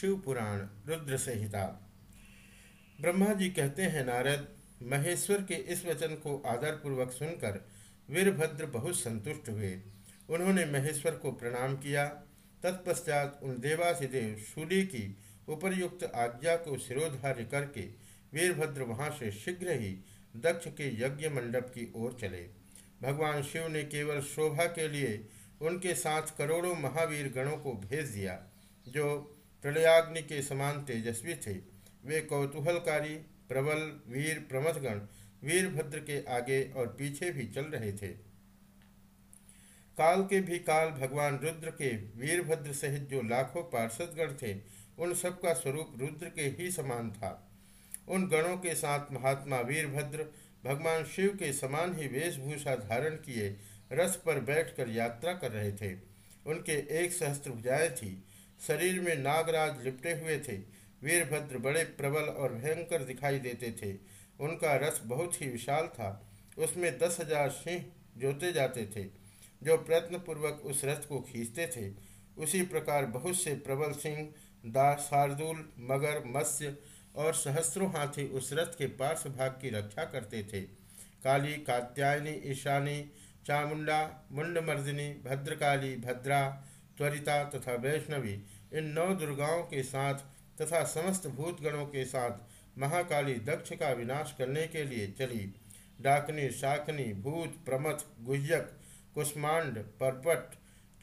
शिव पुराण रुद्र संहिता। ब्रह्मा जी कहते हैं, नारद, महेश्वर के इस वचन को आदरपूर्वक सुनकर वीरभद्र बहुत संतुष्ट हुए। उन्होंने महेश्वर को प्रणाम किया। तत्पश्चात उन देवासिदेव सूर्य की उपरयुक्त आज्ञा को सिरोधार्य करके वीरभद्र वहाँ से शीघ्र ही दक्ष के यज्ञ मंडप की ओर चले। भगवान शिव ने केवल शोभा के लिए उनके साथ करोड़ों महावीर गणों को भेज दिया, जो प्रलयाग्नि के समान तेजस्वी थे। वे कौतूहलकारी, प्रबल, वीर, प्रमथगण, वीरभद्र के आगे और पीछे भी चल रहे थे। काल के भी काल भगवान रुद्र के वीरभद्र सहित जो लाखों पार्षदगण थे, उन सबका स्वरूप रुद्र के ही समान था। उन गणों के साथ महात्मा वीरभद्र भगवान शिव के समान ही वेशभूषा धारण किए, रथ पर बैठकर यात्रा कर रहे थे। उनके एक सहस्त्र भुजाएँ थी। शरीर में नागराज लिपटे हुए थे। वीरभद्र बड़े प्रबल और भयंकर दिखाई देते थे। उनका रथ बहुत ही विशाल था। उसमें दस हज़ार सिंह जोते जाते थे, जो प्रयत्नपूर्वक उस रथ को खींचते थे। उसी प्रकार बहुत से प्रबल सिंह दास शार्दुल, मगर, मत्स्य और सहस्रों हाथी उस रथ के पार्श्व भाग की रक्षा करते थे। काली, कात्यायनी, ईशानी, चामुंडा, मुंडमर्दिनी, भद्रकाली, भद्रा त्वरिता तथा वैष्णवी, इन नौ दुर्गाओं के साथ तथा समस्त भूतगणों के साथ महाकाली दक्ष का विनाश करने के लिए चली। डाकनी, शाकनी, भूत, प्रमथ, गुह्यक, कुष्मांड परपट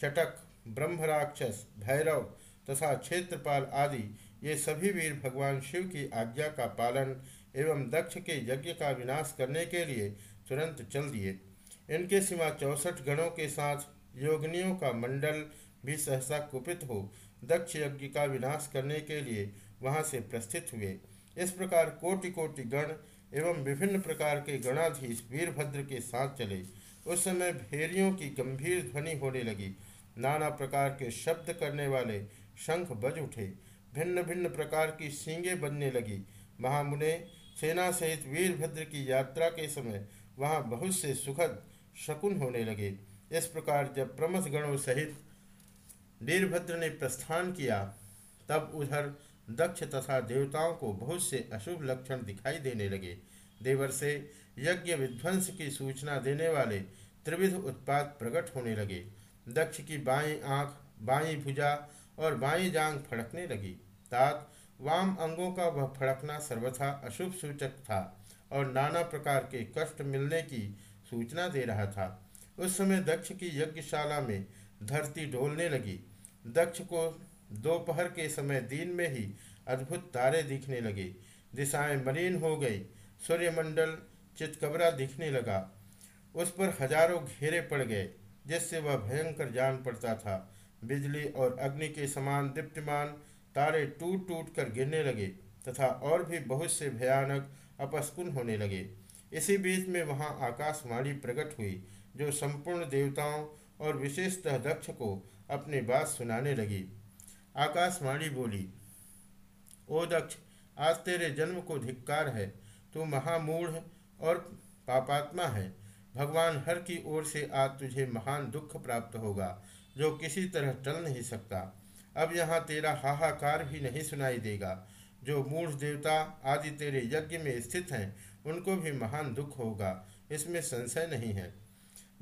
चटक, ब्रह्मराक्षस, भैरव तथा क्षेत्रपाल आदि, ये सभी वीर भगवान शिव की आज्ञा का पालन एवं दक्ष के यज्ञ का विनाश करने के लिए तुरंत चल दिए। इनके सिवा चौसठ गणों के साथ योगनियों का मंडल भी सहसा कुपित हो, दक्ष यज्ञ का विनाश करने के लिए वहाँ से प्रस्थित हुए। इस प्रकार कोटि कोटि गण एवं विभिन्न प्रकार के गणाधीश वीरभद्र के साथ चले। उस समय भेरियों की गंभीर ध्वनि होने लगी। नाना प्रकार के शब्द करने वाले शंख बज उठे। भिन्न भिन्न प्रकार की सींगे बनने लगी। महामुने सेना सहित वीरभद्र की यात्रा के समय वहाँ बहुत से सुखद शकुन होने लगे। इस प्रकार जब प्रमथ गणों सहित वीरभद्र ने प्रस्थान किया। तब उधर दक्ष तथा देवताओं को बहुत से अशुभ लक्षण दिखाई देने लगे। देवर से यज्ञ विध्वंस की सूचना देने वाले त्रिविध उत्पाद प्रकट होने लगे। दक्ष की बाई आँख, बाई भुजा और बाई जांग फड़कने लगी। तात, वाम अंगों का वह फड़कना सर्वथा अशुभ सूचक था और नाना प्रकार के कष्ट मिलने की सूचना दे रहा था। उस समय दक्ष की यज्ञशाला में धरती डोलने लगी। दक्ष को दोपहर के समय दिन में ही अद्भुत तारे दिखने लगे। दिशाएँ मलिन हो गई। सूर्यमंडल चितकबरा दिखने लगा। उस पर हज़ारों घेरे पड़ गए, जिससे वह भयंकर जान पड़ता था। बिजली और अग्नि के समान दीप्तिमान तारे टूट टूट कर गिरने लगे, तथा और भी बहुत से भयानक अपस्कुन होने लगे। इसी बीच में वहाँ आकाशवाणी प्रकट हुई, जो संपूर्ण देवताओं और विशेषतः दक्ष को अपनी बात सुनाने लगी। आकाशवाणी बोली, ओ दक्ष, आज तेरे जन्म को धिक्कार है। तू महामूढ़ और पापात्मा है। भगवान हर की ओर से आज तुझे महान दुख प्राप्त होगा, जो किसी तरह टल नहीं सकता। अब यहाँ तेरा हाहाकार भी नहीं सुनाई देगा। जो मूढ़ देवता आदि तेरे यज्ञ में स्थित हैं, उनको भी महान दुख होगा। इसमें संशय नहीं है।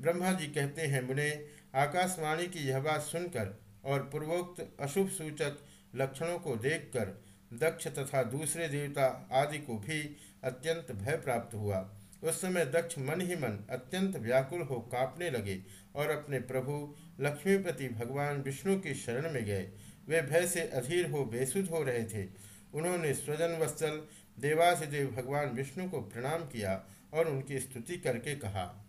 ब्रह्मा जी कहते हैं, मुने, आकाशवाणी की यह बात सुनकर और पूर्वोक्त अशुभ सूचक लक्षणों को देखकर दक्ष तथा दूसरे देवता आदि को भी अत्यंत भय प्राप्त हुआ। उस समय दक्ष मन ही मन अत्यंत व्याकुल हो कांपने लगे और अपने प्रभु लक्ष्मीपति भगवान विष्णु की शरण में गए। वे भय से अधीर हो बेसुध हो रहे थे। उन्होंने स्वजन वत्सल देवासिदेव भगवान विष्णु को प्रणाम किया और उनकी स्तुति करके कहा।